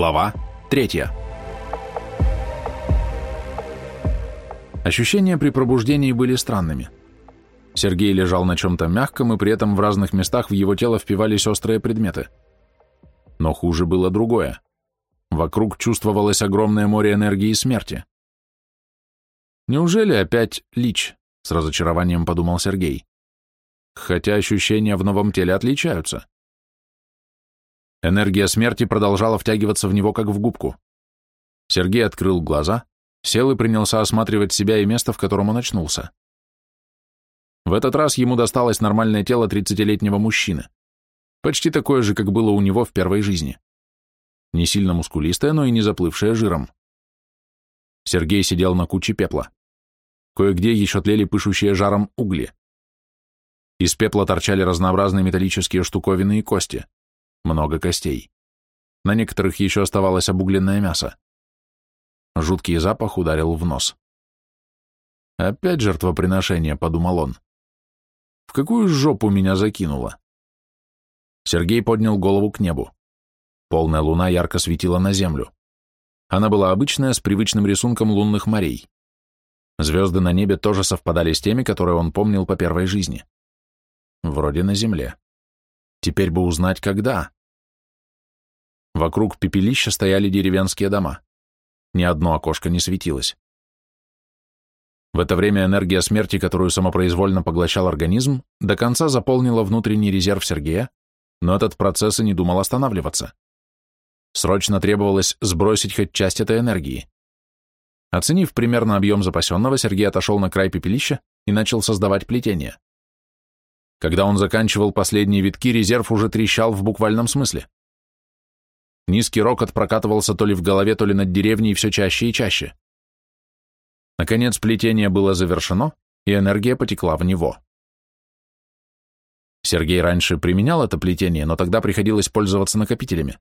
Глава 3. Ощущения при пробуждении были странными. Сергей лежал на чем-то мягком, и при этом в разных местах в его тело впивались острые предметы. Но хуже было другое. Вокруг чувствовалось огромное море энергии смерти. «Неужели опять лич?» — с разочарованием подумал Сергей. Хотя ощущения в новом теле отличаются. Энергия смерти продолжала втягиваться в него, как в губку. Сергей открыл глаза, сел и принялся осматривать себя и место, в котором он очнулся. В этот раз ему досталось нормальное тело 30-летнего мужчины. Почти такое же, как было у него в первой жизни. Не сильно мускулистое, но и не заплывшее жиром. Сергей сидел на куче пепла. Кое-где еще тлели пышущие жаром угли. Из пепла торчали разнообразные металлические штуковины и кости много костей. На некоторых еще оставалось обугленное мясо. Жуткий запах ударил в нос. «Опять жертвоприношение», — подумал он. «В какую жопу меня закинуло?» Сергей поднял голову к небу. Полная луна ярко светила на землю. Она была обычная, с привычным рисунком лунных морей. Звезды на небе тоже совпадали с теми, которые он помнил по первой жизни. Вроде на земле. Теперь бы узнать, когда. Вокруг пепелища стояли деревенские дома. Ни одно окошко не светилось. В это время энергия смерти, которую самопроизвольно поглощал организм, до конца заполнила внутренний резерв Сергея, но этот процесс и не думал останавливаться. Срочно требовалось сбросить хоть часть этой энергии. Оценив примерно объем запасенного, Сергей отошел на край пепелища и начал создавать плетение. Когда он заканчивал последние витки, резерв уже трещал в буквальном смысле. Низкий рокот прокатывался то ли в голове, то ли над деревней все чаще и чаще. Наконец плетение было завершено, и энергия потекла в него. Сергей раньше применял это плетение, но тогда приходилось пользоваться накопителями.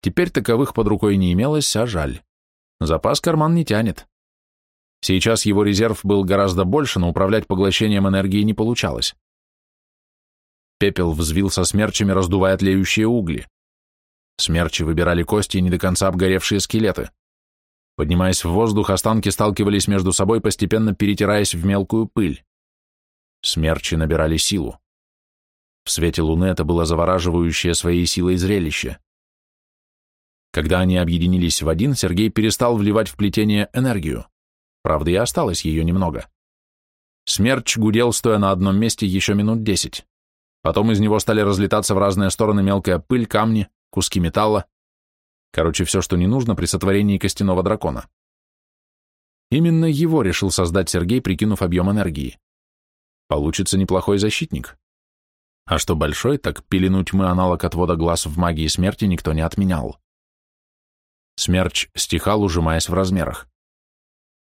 Теперь таковых под рукой не имелось, а жаль. Запас карман не тянет. Сейчас его резерв был гораздо больше, но управлять поглощением энергии не получалось. Пепел взвился смерчами, раздувая тлеющие угли. Смерчи выбирали кости и не до конца обгоревшие скелеты. Поднимаясь в воздух, останки сталкивались между собой, постепенно перетираясь в мелкую пыль. Смерчи набирали силу. В свете луны это было завораживающее своей силой зрелище. Когда они объединились в один, Сергей перестал вливать в плетение энергию. Правда, и осталось ее немного. Смерч гудел, стоя на одном месте еще минут десять. Потом из него стали разлетаться в разные стороны мелкая пыль, камни, куски металла. Короче, все, что не нужно при сотворении костяного дракона. Именно его решил создать Сергей, прикинув объем энергии. Получится неплохой защитник. А что большой, так пелену тьмы аналог отвода глаз в магии смерти никто не отменял. Смерч стихал, ужимаясь в размерах.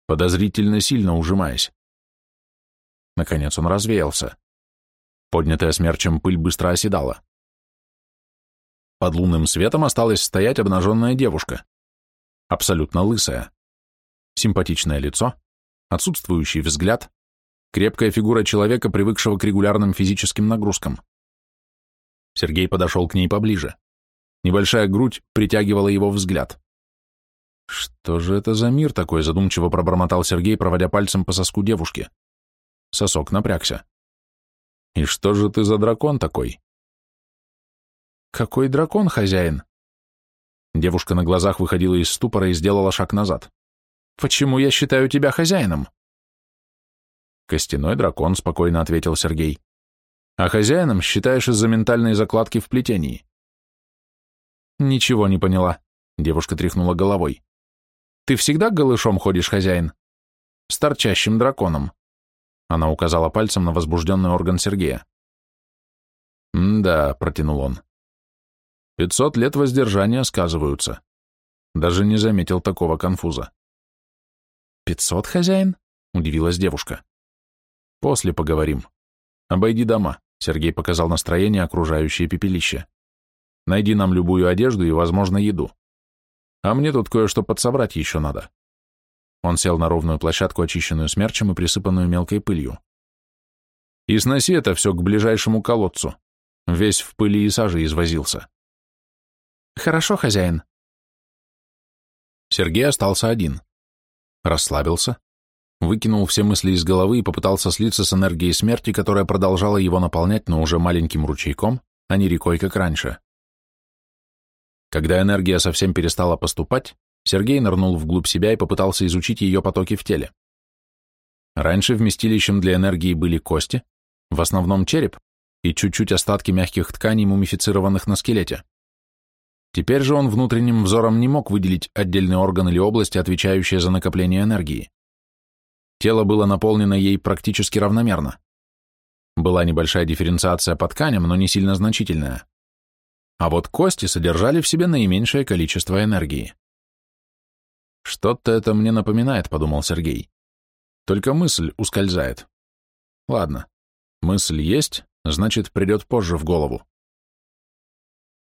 Подозрительно сильно ужимаясь. Наконец он развеялся. Поднятая смерчем пыль быстро оседала. Под лунным светом осталась стоять обнаженная девушка. Абсолютно лысая. Симпатичное лицо, отсутствующий взгляд, крепкая фигура человека, привыкшего к регулярным физическим нагрузкам. Сергей подошел к ней поближе. Небольшая грудь притягивала его взгляд. «Что же это за мир такой?» задумчиво пробормотал Сергей, проводя пальцем по соску девушки. Сосок напрягся. И что же ты за дракон такой? Какой дракон, хозяин? Девушка на глазах выходила из ступора и сделала шаг назад. Почему я считаю тебя хозяином? Костяной дракон, спокойно ответил Сергей. А хозяином считаешь из-за ментальной закладки в плетении. Ничего не поняла. Девушка тряхнула головой. Ты всегда голышом ходишь, хозяин? С торчащим драконом. Она указала пальцем на возбужденный орган Сергея. «Да», — протянул он. «Пятьсот лет воздержания сказываются». Даже не заметил такого конфуза. «Пятьсот, хозяин?» — удивилась девушка. «После поговорим. Обойди дома», — Сергей показал настроение, окружающее пепелище. «Найди нам любую одежду и, возможно, еду. А мне тут кое-что подсобрать еще надо». Он сел на ровную площадку, очищенную смерчем и присыпанную мелкой пылью. «И сноси это все к ближайшему колодцу. Весь в пыли и саже извозился». «Хорошо, хозяин», Сергей остался один. Расслабился, выкинул все мысли из головы и попытался слиться с энергией смерти, которая продолжала его наполнять, но уже маленьким ручейком, а не рекой, как раньше. Когда энергия совсем перестала поступать, Сергей нырнул вглубь себя и попытался изучить ее потоки в теле. Раньше вместилищем для энергии были кости, в основном череп и чуть-чуть остатки мягких тканей, мумифицированных на скелете. Теперь же он внутренним взором не мог выделить отдельный орган или область, отвечающие за накопление энергии. Тело было наполнено ей практически равномерно. Была небольшая дифференциация по тканям, но не сильно значительная. А вот кости содержали в себе наименьшее количество энергии. «Что-то это мне напоминает», — подумал Сергей. «Только мысль ускользает. Ладно, мысль есть, значит, придет позже в голову».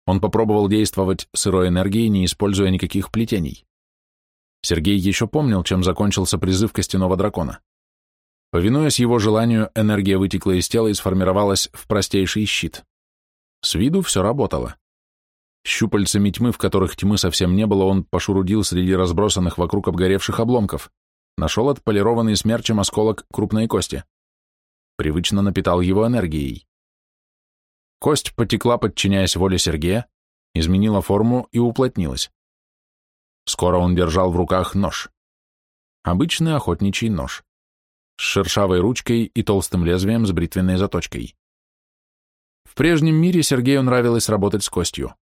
Он попробовал действовать сырой энергией, не используя никаких плетений. Сергей еще помнил, чем закончился призыв костяного дракона. Повинуясь его желанию, энергия вытекла из тела и сформировалась в простейший щит. С виду все работало. Щупальцами тьмы, в которых тьмы совсем не было, он пошурудил среди разбросанных вокруг обгоревших обломков, нашел отполированный смерчем осколок крупной кости. Привычно напитал его энергией. Кость потекла, подчиняясь воле Сергея, изменила форму и уплотнилась. Скоро он держал в руках нож. Обычный охотничий нож. С шершавой ручкой и толстым лезвием с бритвенной заточкой. В прежнем мире Сергею нравилось работать с костью.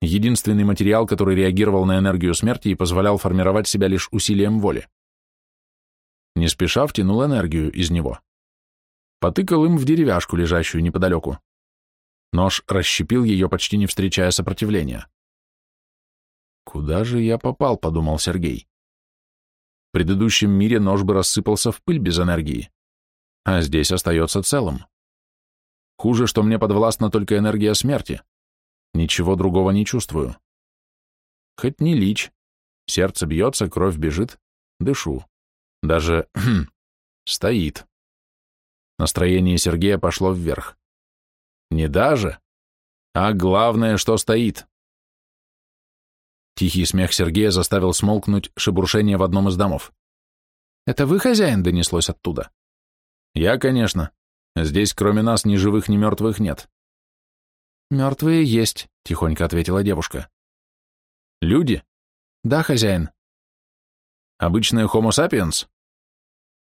Единственный материал, который реагировал на энергию смерти и позволял формировать себя лишь усилием воли. Не спеша втянул энергию из него. Потыкал им в деревяшку, лежащую неподалеку. Нож расщепил ее, почти не встречая сопротивления. «Куда же я попал?» — подумал Сергей. В предыдущем мире нож бы рассыпался в пыль без энергии, а здесь остается целым. Хуже, что мне подвластна только энергия смерти. Ничего другого не чувствую. Хоть не лич. Сердце бьется, кровь бежит. Дышу. Даже стоит. Настроение Сергея пошло вверх. Не даже, а главное, что стоит. Тихий смех Сергея заставил смолкнуть шебуршение в одном из домов. «Это вы, хозяин?» — донеслось оттуда. «Я, конечно. Здесь кроме нас ни живых, ни мертвых нет». «Мертвые есть», — тихонько ответила девушка. «Люди?» «Да, хозяин». «Обычная Homo sapiens?»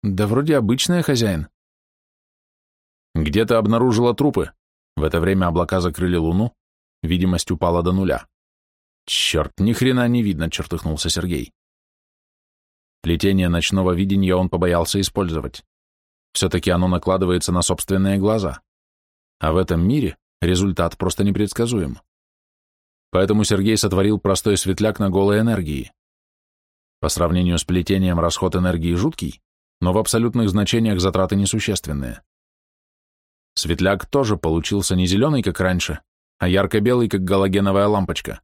«Да вроде обычная, хозяин». «Где-то обнаружила трупы?» В это время облака закрыли луну, видимость упала до нуля. «Черт, ни хрена не видно», — чертыхнулся Сергей. Плетение ночного видения он побоялся использовать. Все-таки оно накладывается на собственные глаза. А в этом мире результат просто непредсказуем. Поэтому Сергей сотворил простой светляк на голой энергии. По сравнению с плетением расход энергии жуткий, но в абсолютных значениях затраты несущественные. Светляк тоже получился не зеленый, как раньше, а ярко-белый, как галогеновая лампочка.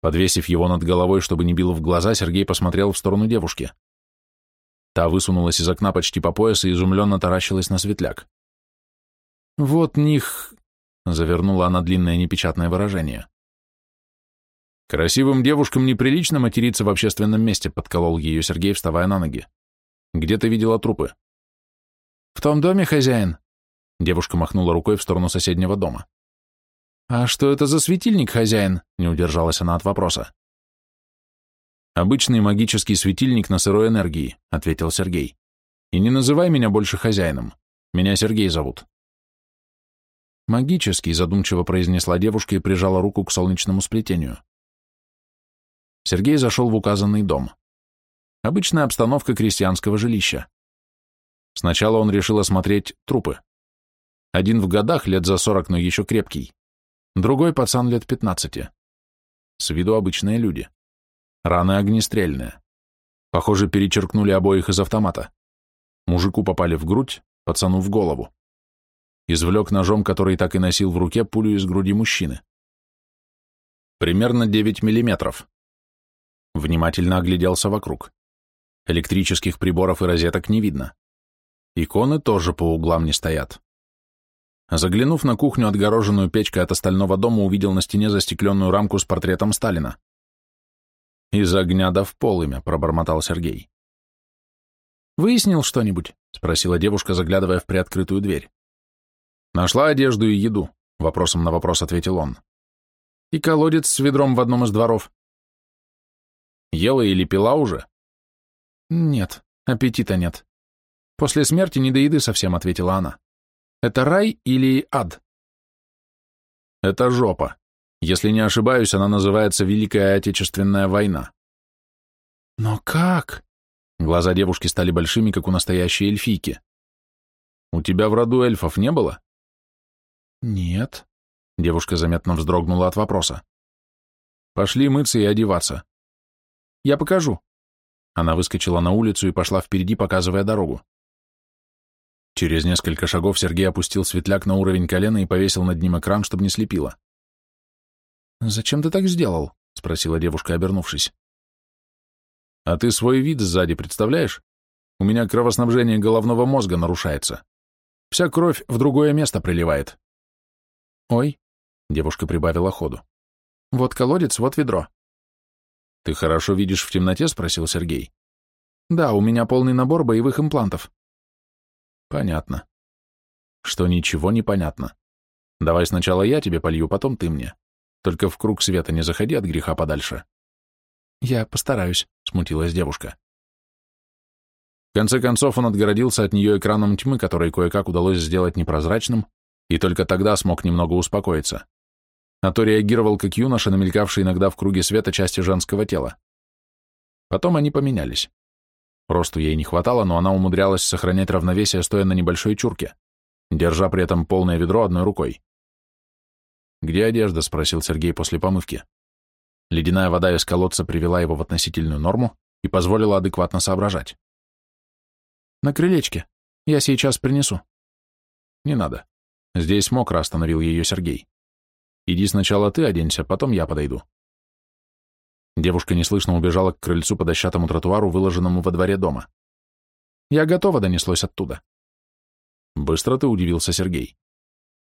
Подвесив его над головой, чтобы не било в глаза, Сергей посмотрел в сторону девушки. Та высунулась из окна почти по пояс и изумленно таращилась на светляк. «Вот них...» — завернула она длинное непечатное выражение. «Красивым девушкам неприлично материться в общественном месте», — подколол ее Сергей, вставая на ноги. «Где ты видела трупы?» «В том доме, хозяин», Девушка махнула рукой в сторону соседнего дома. «А что это за светильник, хозяин?» — не удержалась она от вопроса. «Обычный магический светильник на сырой энергии», — ответил Сергей. «И не называй меня больше хозяином. Меня Сергей зовут». «Магический», — задумчиво произнесла девушка и прижала руку к солнечному сплетению. Сергей зашел в указанный дом. Обычная обстановка крестьянского жилища. Сначала он решил осмотреть трупы. Один в годах, лет за сорок, но еще крепкий. Другой пацан лет пятнадцати. С виду обычные люди. Раны огнестрельные. Похоже, перечеркнули обоих из автомата. Мужику попали в грудь, пацану в голову. Извлек ножом, который так и носил в руке, пулю из груди мужчины. Примерно 9 миллиметров. Внимательно огляделся вокруг. Электрических приборов и розеток не видно. Иконы тоже по углам не стоят. Заглянув на кухню, отгороженную печкой от остального дома, увидел на стене застекленную рамку с портретом Сталина. Из огня да в полымя, пробормотал Сергей. «Выяснил что-нибудь?» — спросила девушка, заглядывая в приоткрытую дверь. «Нашла одежду и еду», — вопросом на вопрос ответил он. «И колодец с ведром в одном из дворов». «Ела или пила уже?» «Нет, аппетита нет. После смерти не до еды совсем», — ответила она. «Это рай или ад?» «Это жопа. Если не ошибаюсь, она называется Великая Отечественная война». «Но как?» Глаза девушки стали большими, как у настоящей эльфийки. «У тебя в роду эльфов не было?» «Нет». Девушка заметно вздрогнула от вопроса. «Пошли мыться и одеваться». «Я покажу». Она выскочила на улицу и пошла впереди, показывая дорогу. Через несколько шагов Сергей опустил светляк на уровень колена и повесил над ним экран, чтобы не слепило. «Зачем ты так сделал?» — спросила девушка, обернувшись. «А ты свой вид сзади представляешь? У меня кровоснабжение головного мозга нарушается. Вся кровь в другое место приливает». «Ой», — девушка прибавила ходу. «Вот колодец, вот ведро». «Ты хорошо видишь в темноте?» — спросил Сергей. «Да, у меня полный набор боевых имплантов». Понятно. Что ничего не понятно. Давай сначала я тебе полью, потом ты мне. Только в круг света не заходи от греха подальше. Я постараюсь, смутилась девушка. В конце концов он отгородился от нее экраном тьмы, который кое-как удалось сделать непрозрачным, и только тогда смог немного успокоиться. А то реагировал как юноша, намелькавший иногда в круге света части женского тела. Потом они поменялись. Росту ей не хватало, но она умудрялась сохранять равновесие, стоя на небольшой чурке, держа при этом полное ведро одной рукой. «Где одежда?» — спросил Сергей после помывки. Ледяная вода из колодца привела его в относительную норму и позволила адекватно соображать. «На крылечке. Я сейчас принесу». «Не надо. Здесь мокро», — остановил ее Сергей. «Иди сначала ты оденься, потом я подойду». Девушка неслышно убежала к крыльцу по дощатому тротуару, выложенному во дворе дома. «Я готова», — донеслось оттуда. Быстро ты удивился Сергей.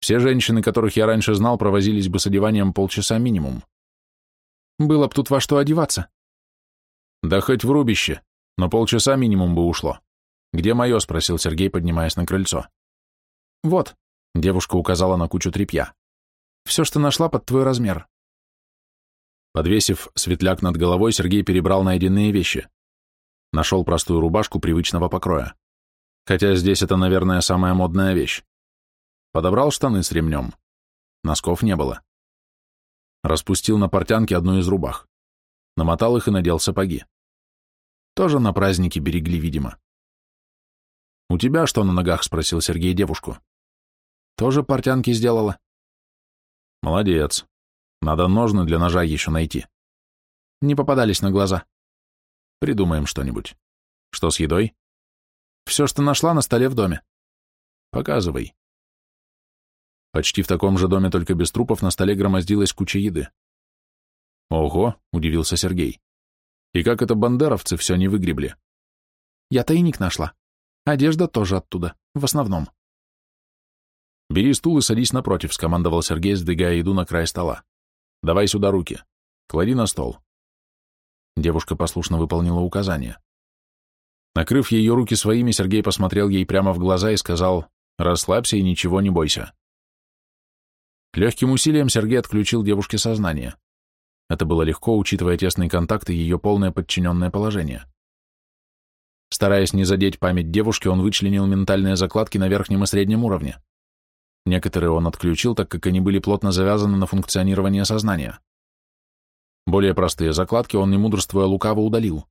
Все женщины, которых я раньше знал, провозились бы с одеванием полчаса минимум. Было б тут во что одеваться. Да хоть в рубище, но полчаса минимум бы ушло. Где мое? — спросил Сергей, поднимаясь на крыльцо. Вот, — девушка указала на кучу тряпья. Все, что нашла под твой размер. Подвесив светляк над головой, Сергей перебрал найденные вещи. Нашел простую рубашку привычного покроя. Хотя здесь это, наверное, самая модная вещь. Подобрал штаны с ремнем. Носков не было. Распустил на портянке одну из рубах. Намотал их и надел сапоги. Тоже на праздники берегли, видимо. «У тебя что на ногах?» — спросил Сергей девушку. «Тоже портянки сделала». «Молодец. Надо ножны для ножа еще найти. Не попадались на глаза. Придумаем что-нибудь. Что с едой? Все, что нашла на столе в доме. Показывай. Почти в таком же доме, только без трупов, на столе громоздилась куча еды. Ого, удивился Сергей. И как это бандеровцы все не выгребли? Я тайник нашла. Одежда тоже оттуда, в основном. Бери стул и садись напротив, скомандовал Сергей, сдвигая еду на край стола. Давай сюда руки. Клади на стол. Девушка послушно выполнила указание. Накрыв ее руки своими, Сергей посмотрел ей прямо в глаза и сказал «Расслабься и ничего не бойся». Легким усилием Сергей отключил девушке сознание. Это было легко, учитывая тесный контакт и ее полное подчиненное положение. Стараясь не задеть память девушки, он вычленил ментальные закладки на верхнем и среднем уровне. Некоторые он отключил, так как они были плотно завязаны на функционирование сознания. Более простые закладки он, не мудрствуя лукаво, удалил.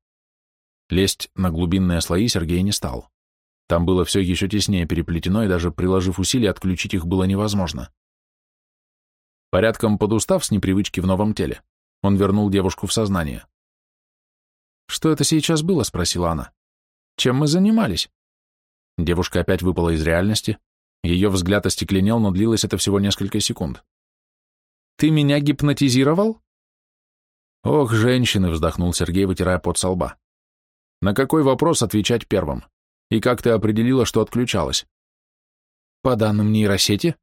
Лезть на глубинные слои Сергей не стал. Там было все еще теснее переплетено, и даже приложив усилия, отключить их было невозможно. Порядком подустав с непривычки в новом теле, он вернул девушку в сознание. «Что это сейчас было?» — спросила она. «Чем мы занимались?» Девушка опять выпала из реальности, ее взгляд остекленел, но длилось это всего несколько секунд. «Ты меня гипнотизировал?» «Ох, женщины!» — вздохнул Сергей, вытирая пот со лба. «На какой вопрос отвечать первым? И как ты определила, что отключалась?» «По данным нейросети?»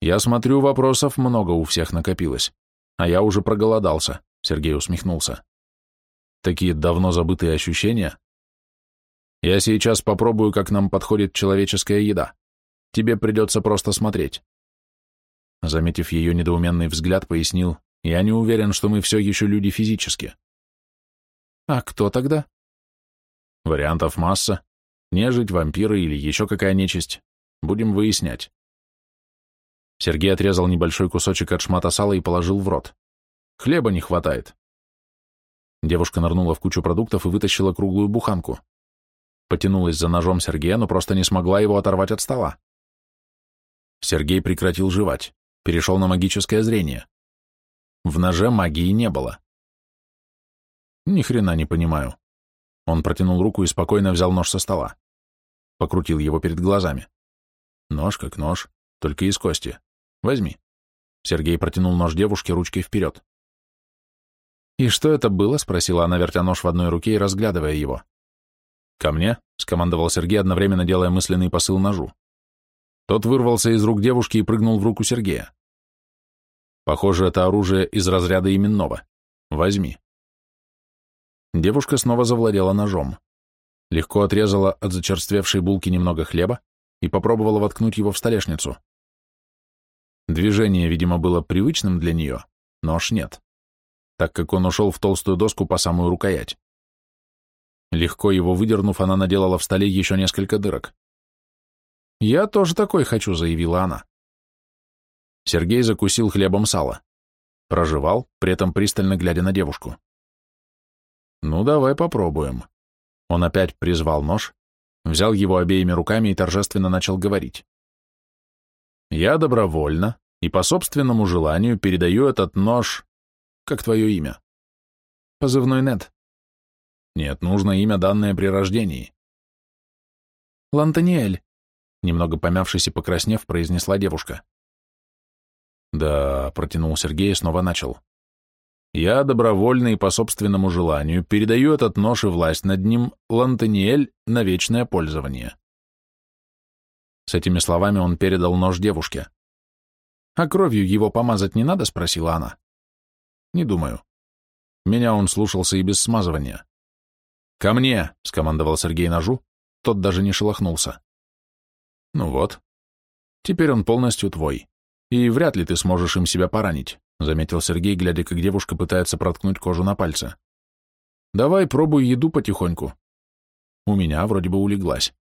«Я смотрю, вопросов много у всех накопилось, а я уже проголодался», — Сергей усмехнулся. Такие давно забытые ощущения. Я сейчас попробую, как нам подходит человеческая еда. Тебе придется просто смотреть. Заметив ее недоуменный взгляд, пояснил, я не уверен, что мы все еще люди физически. А кто тогда? Вариантов масса. Нежить, вампиры или еще какая нечисть. Будем выяснять. Сергей отрезал небольшой кусочек от шмата сала и положил в рот. Хлеба не хватает. Девушка нырнула в кучу продуктов и вытащила круглую буханку. Потянулась за ножом Сергея, но просто не смогла его оторвать от стола. Сергей прекратил жевать, перешел на магическое зрение. В ноже магии не было. Ни хрена не понимаю. Он протянул руку и спокойно взял нож со стола. Покрутил его перед глазами. Нож как нож, только из кости. Возьми. Сергей протянул нож девушке ручкой вперед. «И что это было?» — спросила она, вертя нож в одной руке и разглядывая его. «Ко мне», — скомандовал Сергей, одновременно делая мысленный посыл ножу. Тот вырвался из рук девушки и прыгнул в руку Сергея. «Похоже, это оружие из разряда именного. Возьми». Девушка снова завладела ножом. Легко отрезала от зачерствевшей булки немного хлеба и попробовала воткнуть его в столешницу. Движение, видимо, было привычным для нее, нож нет, так как он ушел в толстую доску по самую рукоять. Легко его выдернув, она наделала в столе еще несколько дырок. «Я тоже такой хочу», — заявила она. Сергей закусил хлебом сало. Прожевал, при этом пристально глядя на девушку. «Ну, давай попробуем». Он опять призвал нож, взял его обеими руками и торжественно начал говорить. Я добровольно и по собственному желанию передаю этот нож... Как твое имя? Позывной Нед. Нет, нужно имя, данное при рождении. Лантаниэль. Немного помявшись и покраснев, произнесла девушка. Да, протянул Сергей и снова начал. Я добровольно и по собственному желанию передаю этот нож и власть над ним Лантаниэль на вечное пользование. С этими словами он передал нож девушке. «А кровью его помазать не надо?» — спросила она. «Не думаю. Меня он слушался и без смазывания». «Ко мне!» — скомандовал Сергей ножу, тот даже не шелохнулся. «Ну вот. Теперь он полностью твой, и вряд ли ты сможешь им себя поранить», — заметил Сергей, глядя, как девушка пытается проткнуть кожу на пальце. «Давай пробуй еду потихоньку. У меня вроде бы улеглась».